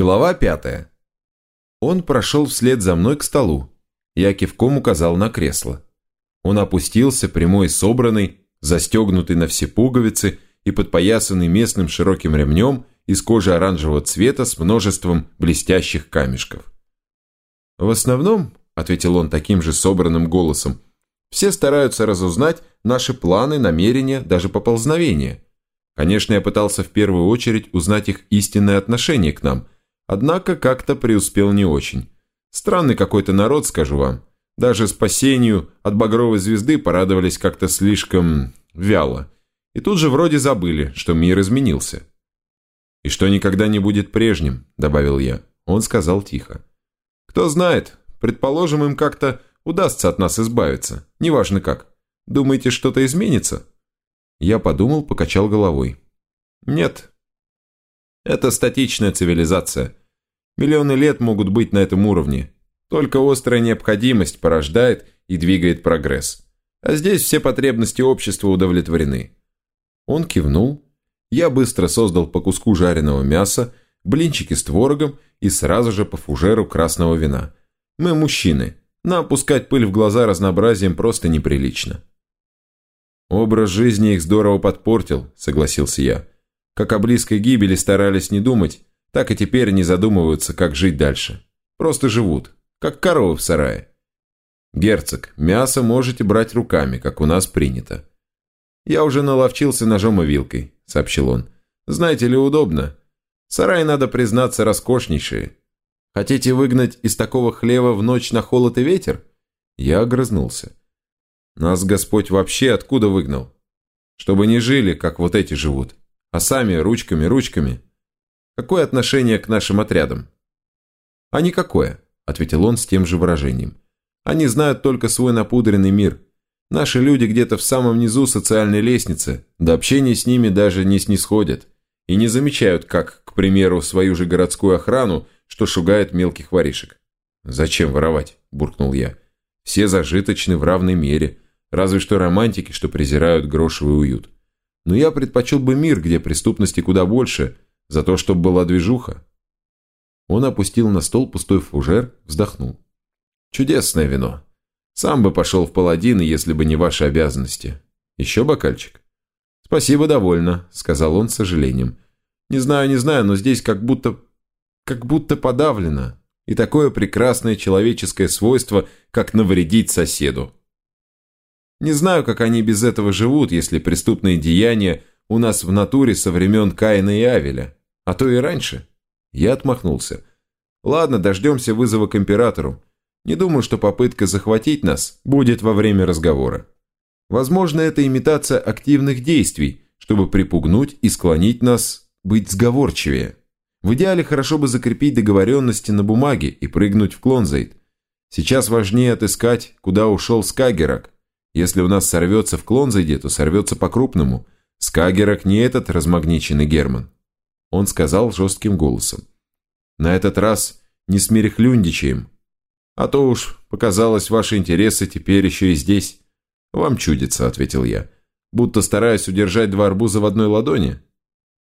Глава пятая. Он прошел вслед за мной к столу. Я кивком указал на кресло. Он опустился, прямой собранный, застегнутый на все пуговицы и подпоясанный местным широким ремнем из кожи оранжевого цвета с множеством блестящих камешков. «В основном», — ответил он таким же собранным голосом, «все стараются разузнать наши планы, намерения, даже поползновения. Конечно, я пытался в первую очередь узнать их истинное отношение к нам, однако как-то преуспел не очень. Странный какой-то народ, скажу вам. Даже спасению от багровой звезды порадовались как-то слишком вяло. И тут же вроде забыли, что мир изменился. «И что никогда не будет прежним», – добавил я. Он сказал тихо. «Кто знает, предположим, им как-то удастся от нас избавиться, неважно как. Думаете, что-то изменится?» Я подумал, покачал головой. «Нет. Это статичная цивилизация. Миллионы лет могут быть на этом уровне. Только острая необходимость порождает и двигает прогресс. А здесь все потребности общества удовлетворены». Он кивнул, я быстро создал по куску жареного мяса, блинчики с творогом и сразу же по фужеру красного вина. Мы мужчины, нам пускать пыль в глаза разнообразием просто неприлично. Образ жизни их здорово подпортил, согласился я. Как о близкой гибели старались не думать, так и теперь не задумываются, как жить дальше. Просто живут, как коровы в сарае. Герцог, мясо можете брать руками, как у нас принято. Я уже наловчился ножом и вилкой сообщил он. «Знаете ли, удобно. Сараи, надо признаться, роскошнейшие. Хотите выгнать из такого хлева в ночь на холод и ветер?» Я огрызнулся. «Нас Господь вообще откуда выгнал? Чтобы не жили, как вот эти живут, а сами ручками-ручками. Какое отношение к нашим отрядам?» «А никакое», — ответил он с тем же выражением. «Они знают только свой напудренный мир» Наши люди где-то в самом низу социальной лестницы, до общения с ними даже не снисходят. И не замечают, как, к примеру, свою же городскую охрану, что шугает мелких воришек. «Зачем воровать?» – буркнул я. «Все зажиточны в равной мере, разве что романтики, что презирают грошевый уют. Но я предпочел бы мир, где преступности куда больше, за то, чтобы была движуха». Он опустил на стол пустой фужер, вздохнул. «Чудесное вино. Сам бы пошел в паладины, если бы не ваши обязанности. Еще бокальчик?» «Спасибо, довольно», — сказал он с сожалением. «Не знаю, не знаю, но здесь как будто... как будто подавлено. И такое прекрасное человеческое свойство, как навредить соседу. Не знаю, как они без этого живут, если преступные деяния у нас в натуре со времен Каина и Авеля, а то и раньше». Я отмахнулся. «Ладно, дождемся вызова к императору. Не думаю, что попытка захватить нас будет во время разговора. Возможно, это имитация активных действий, чтобы припугнуть и склонить нас быть сговорчивее. В идеале хорошо бы закрепить договоренности на бумаге и прыгнуть в Клонзайт. Сейчас важнее отыскать, куда ушел Скагерак. Если у нас сорвется в Клонзайде, то сорвется по-крупному. Скагерак не этот размагниченный Герман. Он сказал жестким голосом. На этот раз не смерехлюндичаем, а то уж, показалось, ваши интересы теперь еще и здесь. Вам чудится, ответил я. Будто стараюсь удержать два арбуза в одной ладони.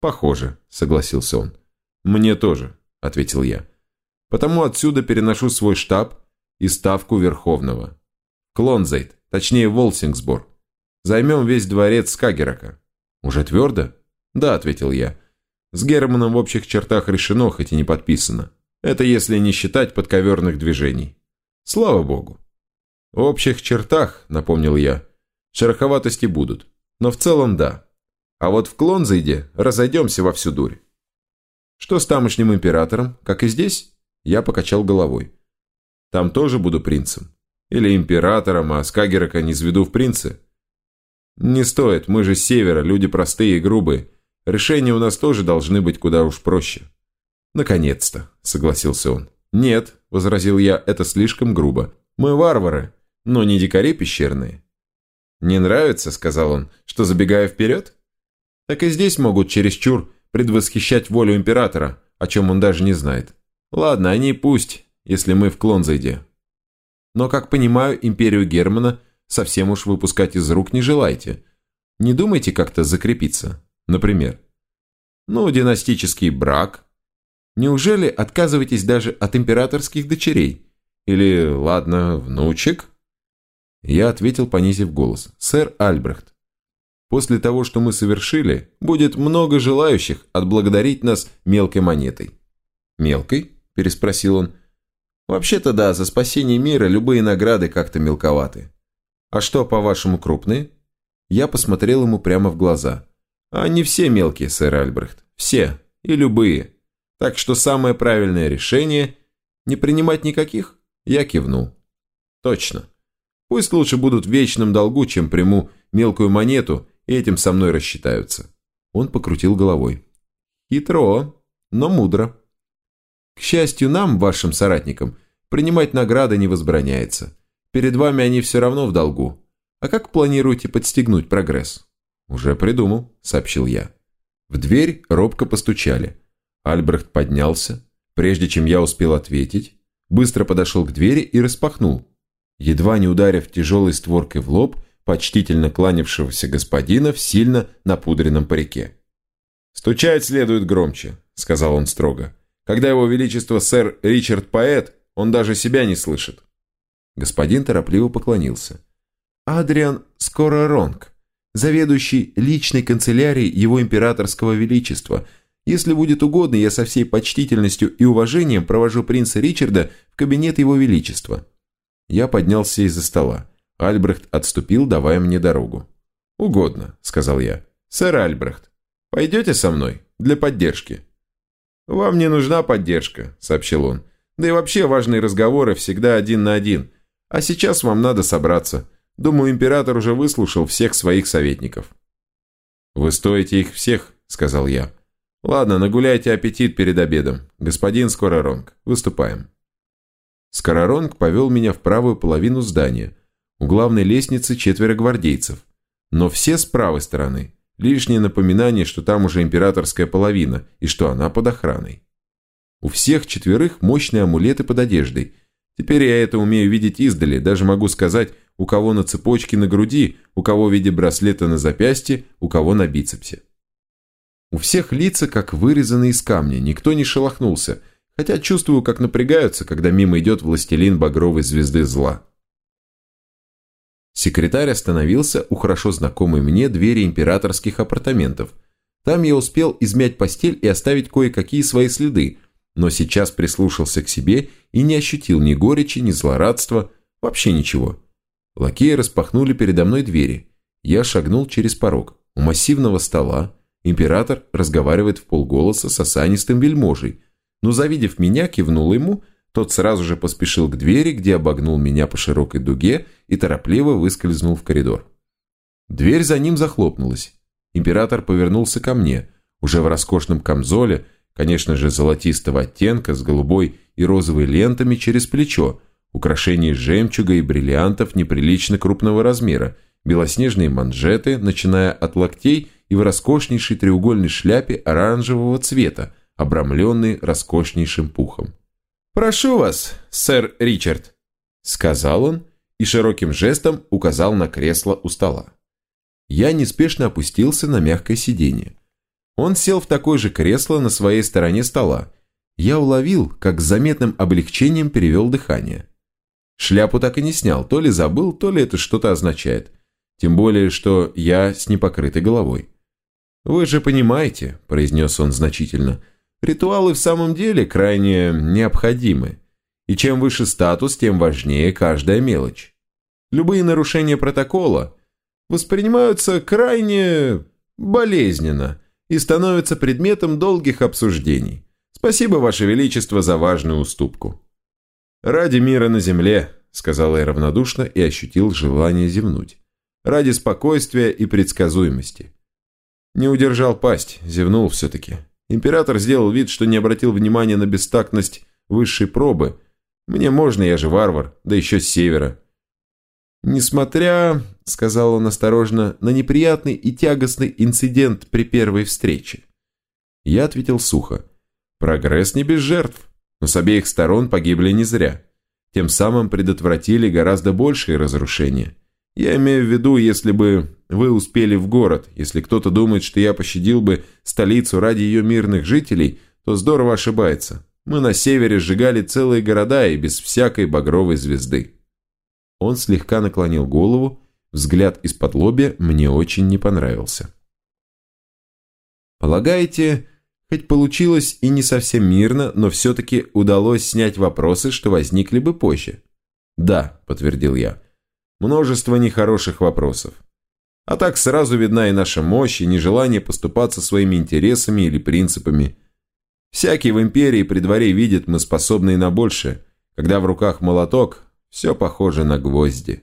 Похоже, согласился он. Мне тоже, ответил я. Потому отсюда переношу свой штаб и ставку Верховного. Клонзайт, точнее Волсингсбор. Займем весь дворец Скагерака. Уже твердо? Да, ответил я. С Германом в общих чертах решено, хоть и не подписано. Это если не считать подковерных движений. Слава богу. В общих чертах, напомнил я, шероховатости будут. Но в целом да. А вот в Клонзайде разойдемся во всю дурь. Что с тамошним императором, как и здесь? Я покачал головой. Там тоже буду принцем. Или императором, а Скагерака не зведу в принцы. Не стоит, мы же с севера, люди простые и грубые. Решения у нас тоже должны быть куда уж проще. Наконец-то, согласился он. «Нет», – возразил я, – «это слишком грубо. Мы варвары, но не дикари пещерные». «Не нравится», – сказал он, – «что забегая вперед?» «Так и здесь могут чересчур предвосхищать волю императора, о чем он даже не знает. Ладно, они пусть, если мы в клон зайдем. Но, как понимаю, империю Германа совсем уж выпускать из рук не желаете. Не думайте как-то закрепиться, например. Ну, династический брак – Неужели отказываетесь даже от императорских дочерей? Или, ладно, внучек?» Я ответил, понизив голос. «Сэр Альбрехт, после того, что мы совершили, будет много желающих отблагодарить нас мелкой монетой». «Мелкой?» – переспросил он. «Вообще-то да, за спасение мира любые награды как-то мелковаты. А что, по-вашему, крупные?» Я посмотрел ему прямо в глаза. «А не все мелкие, сэр Альбрехт. Все. И любые. Так что самое правильное решение – не принимать никаких?» Я кивнул. «Точно. Пусть лучше будут в вечном долгу, чем приму мелкую монету и этим со мной рассчитаются». Он покрутил головой. «Хитро, но мудро. К счастью нам, вашим соратникам, принимать награды не возбраняется. Перед вами они все равно в долгу. А как планируете подстегнуть прогресс?» «Уже придумал», — сообщил я. В дверь робко постучали. Альбрехт поднялся. Прежде чем я успел ответить, быстро подошел к двери и распахнул. Едва не ударив тяжелой створкой в лоб, почтительно кланявшегося господина в сильно напудренном парике. «Стучать следует громче», — сказал он строго. «Когда его величество сэр Ричард поэт, он даже себя не слышит». Господин торопливо поклонился. «Адриан Скороронг, заведующий личной канцелярией его императорского величества. Если будет угодно, я со всей почтительностью и уважением провожу принца Ричарда в кабинет его величества». Я поднялся из-за стола. Альбрехт отступил, давая мне дорогу. «Угодно», — сказал я. «Сэр Альбрехт, пойдете со мной? Для поддержки?» «Вам не нужна поддержка», — сообщил он. «Да и вообще важные разговоры всегда один на один. А сейчас вам надо собраться. Думаю, император уже выслушал всех своих советников». «Вы стоите их всех», — сказал я. «Ладно, нагуляйте аппетит перед обедом. Господин Скороронг, выступаем». Скороронг повел меня в правую половину здания. У главной лестницы четверо гвардейцев. Но все с правой стороны. Лишнее напоминание, что там уже императорская половина и что она под охраной. У всех четверых мощные амулеты под одеждой. Теперь я это умею видеть издали, даже могу сказать, у кого на цепочке на груди, у кого в виде браслета на запястье, у кого на бицепсе. У всех лица как вырезаны из камня, никто не шелохнулся – хотя чувствую, как напрягаются, когда мимо идет властелин багровой звезды зла. Секретарь остановился у хорошо знакомой мне двери императорских апартаментов. Там я успел измять постель и оставить кое-какие свои следы, но сейчас прислушался к себе и не ощутил ни горечи, ни злорадства, вообще ничего. Лакеи распахнули передо мной двери. Я шагнул через порог. У массивного стола император разговаривает в полголоса с осанистым вельможей – но, завидев меня, кивнул ему, тот сразу же поспешил к двери, где обогнул меня по широкой дуге и торопливо выскользнул в коридор. Дверь за ним захлопнулась. Император повернулся ко мне, уже в роскошном камзоле, конечно же, золотистого оттенка, с голубой и розовой лентами через плечо, украшения жемчуга и бриллиантов неприлично крупного размера, белоснежные манжеты, начиная от локтей и в роскошнейшей треугольной шляпе оранжевого цвета, обрамленный роскошнейшим пухом. «Прошу вас, сэр Ричард», — сказал он и широким жестом указал на кресло у стола. Я неспешно опустился на мягкое сиденье. Он сел в такое же кресло на своей стороне стола. Я уловил, как с заметным облегчением перевел дыхание. Шляпу так и не снял, то ли забыл, то ли это что-то означает. Тем более, что я с непокрытой головой. «Вы же понимаете», – произнес он значительно, – Ритуалы в самом деле крайне необходимы. И чем выше статус, тем важнее каждая мелочь. Любые нарушения протокола воспринимаются крайне болезненно и становятся предметом долгих обсуждений. Спасибо, Ваше Величество, за важную уступку. «Ради мира на земле», — сказал я равнодушно и ощутил желание зевнуть. «Ради спокойствия и предсказуемости». Не удержал пасть, зевнул все-таки. Император сделал вид, что не обратил внимания на бестактность высшей пробы. Мне можно, я же варвар, да еще с севера. Несмотря, сказал он осторожно, на неприятный и тягостный инцидент при первой встрече. Я ответил сухо. Прогресс не без жертв, но с обеих сторон погибли не зря. Тем самым предотвратили гораздо большие разрушения. Я имею в виду, если бы вы успели в город, если кто-то думает, что я пощадил бы столицу ради ее мирных жителей, то здорово ошибается. Мы на севере сжигали целые города и без всякой багровой звезды. Он слегка наклонил голову, взгляд из-под лобья мне очень не понравился. Полагаете, хоть получилось и не совсем мирно, но все-таки удалось снять вопросы, что возникли бы позже? Да, подтвердил я. Множество нехороших вопросов. А так сразу видна и наша мощь, и нежелание поступаться своими интересами или принципами. Всякий в империи при дворе видит, мы способны и на большее. Когда в руках молоток, все похоже на гвозди.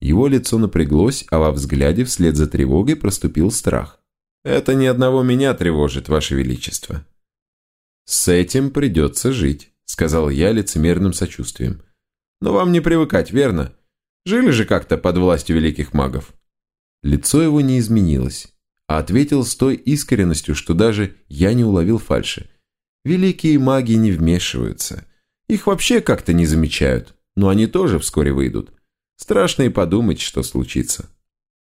Его лицо напряглось, а во взгляде вслед за тревогой проступил страх. «Это ни одного меня тревожит, Ваше Величество». «С этим придется жить», — сказал я лицемерным сочувствием. «Но вам не привыкать, верно? Жили же как-то под властью великих магов». Лицо его не изменилось, а ответил с той искренностью, что даже я не уловил фальши. «Великие маги не вмешиваются. Их вообще как-то не замечают, но они тоже вскоре выйдут. Страшно и подумать, что случится».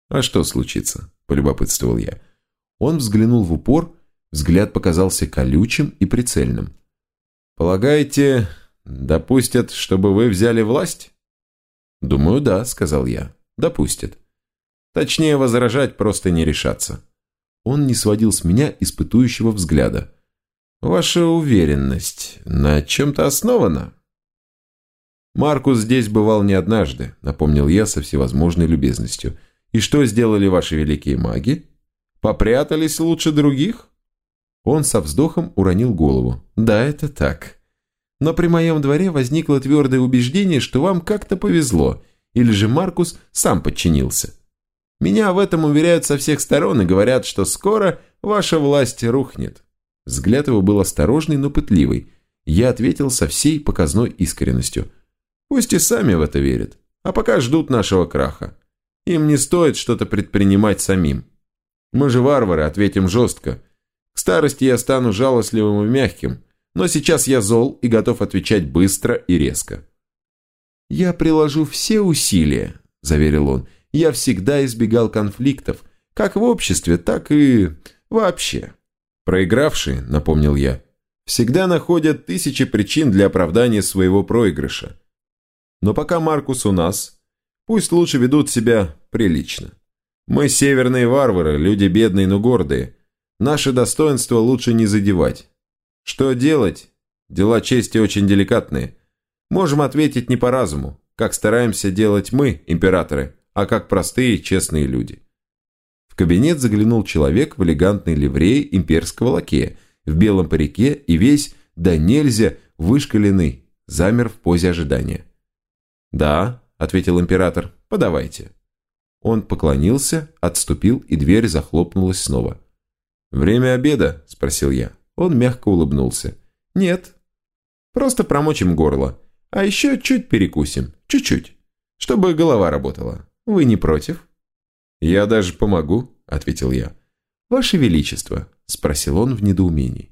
«А что случится?» – полюбопытствовал я. Он взглянул в упор, взгляд показался колючим и прицельным. «Полагаете, допустят, чтобы вы взяли власть?» «Думаю, да», — сказал я. «Допустят. Точнее, возражать просто не решаться». Он не сводил с меня испытующего взгляда. «Ваша уверенность на чем-то основана?» «Маркус здесь бывал не однажды», — напомнил я со всевозможной любезностью. «И что сделали ваши великие маги?» Попрятались лучше других?» Он со вздохом уронил голову. «Да, это так. Но при моем дворе возникло твердое убеждение, что вам как-то повезло, или же Маркус сам подчинился. Меня в этом уверяют со всех сторон и говорят, что скоро ваша власть рухнет». Взгляд его был осторожный, но пытливый. Я ответил со всей показной искренностью. «Пусть и сами в это верят, а пока ждут нашего краха. Им не стоит что-то предпринимать самим». Мы же варвары, ответим жестко. К старости я стану жалостливым и мягким, но сейчас я зол и готов отвечать быстро и резко. «Я приложу все усилия», – заверил он. «Я всегда избегал конфликтов, как в обществе, так и вообще». «Проигравшие», – напомнил я, – «всегда находят тысячи причин для оправдания своего проигрыша. Но пока Маркус у нас, пусть лучше ведут себя прилично». Мы северные варвары, люди бедные, но гордые. Наше достоинство лучше не задевать. Что делать? Дела чести очень деликатные. Можем ответить не по разуму, как стараемся делать мы, императоры, а как простые, честные люди. В кабинет заглянул человек в элегантной ливрее имперского лакея, в белом парике и весь, да нельзя, вышкаленный, замер в позе ожидания. «Да», — ответил император, — «подавайте». Он поклонился, отступил, и дверь захлопнулась снова. «Время обеда?» – спросил я. Он мягко улыбнулся. «Нет. Просто промочим горло. А еще чуть перекусим. Чуть-чуть. Чтобы голова работала. Вы не против?» «Я даже помогу», – ответил я. «Ваше Величество», – спросил он в недоумении.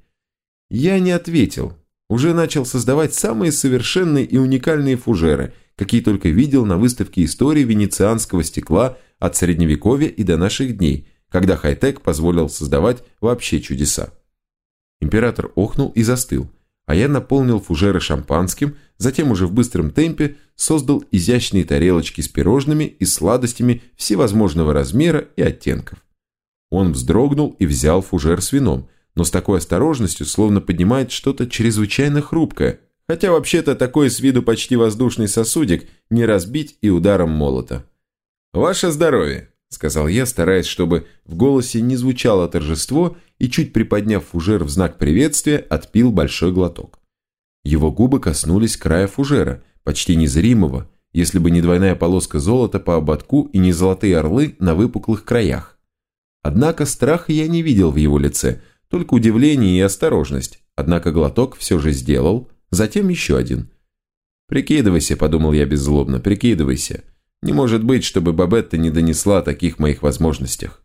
Я не ответил. Уже начал создавать самые совершенные и уникальные фужеры, какие только видел на выставке истории венецианского стекла от Средневековья и до наших дней, когда хай-тек позволил создавать вообще чудеса. Император охнул и застыл, а я наполнил фужеры шампанским, затем уже в быстром темпе создал изящные тарелочки с пирожными и сладостями всевозможного размера и оттенков. Он вздрогнул и взял фужер с вином, но с такой осторожностью, словно поднимает что-то чрезвычайно хрупкое – Хотя вообще-то такой с виду почти воздушный сосудик не разбить и ударом молота. «Ваше здоровье!» – сказал я, стараясь, чтобы в голосе не звучало торжество, и чуть приподняв фужер в знак приветствия, отпил большой глоток. Его губы коснулись края фужера, почти незримого, если бы не двойная полоска золота по ободку и не золотые орлы на выпуклых краях. Однако страха я не видел в его лице, только удивление и осторожность, однако глоток все же сделал – Затем еще один. «Прикидывайся», – подумал я беззлобно, – «прикидывайся. Не может быть, чтобы Бабетта не донесла о таких моих возможностях».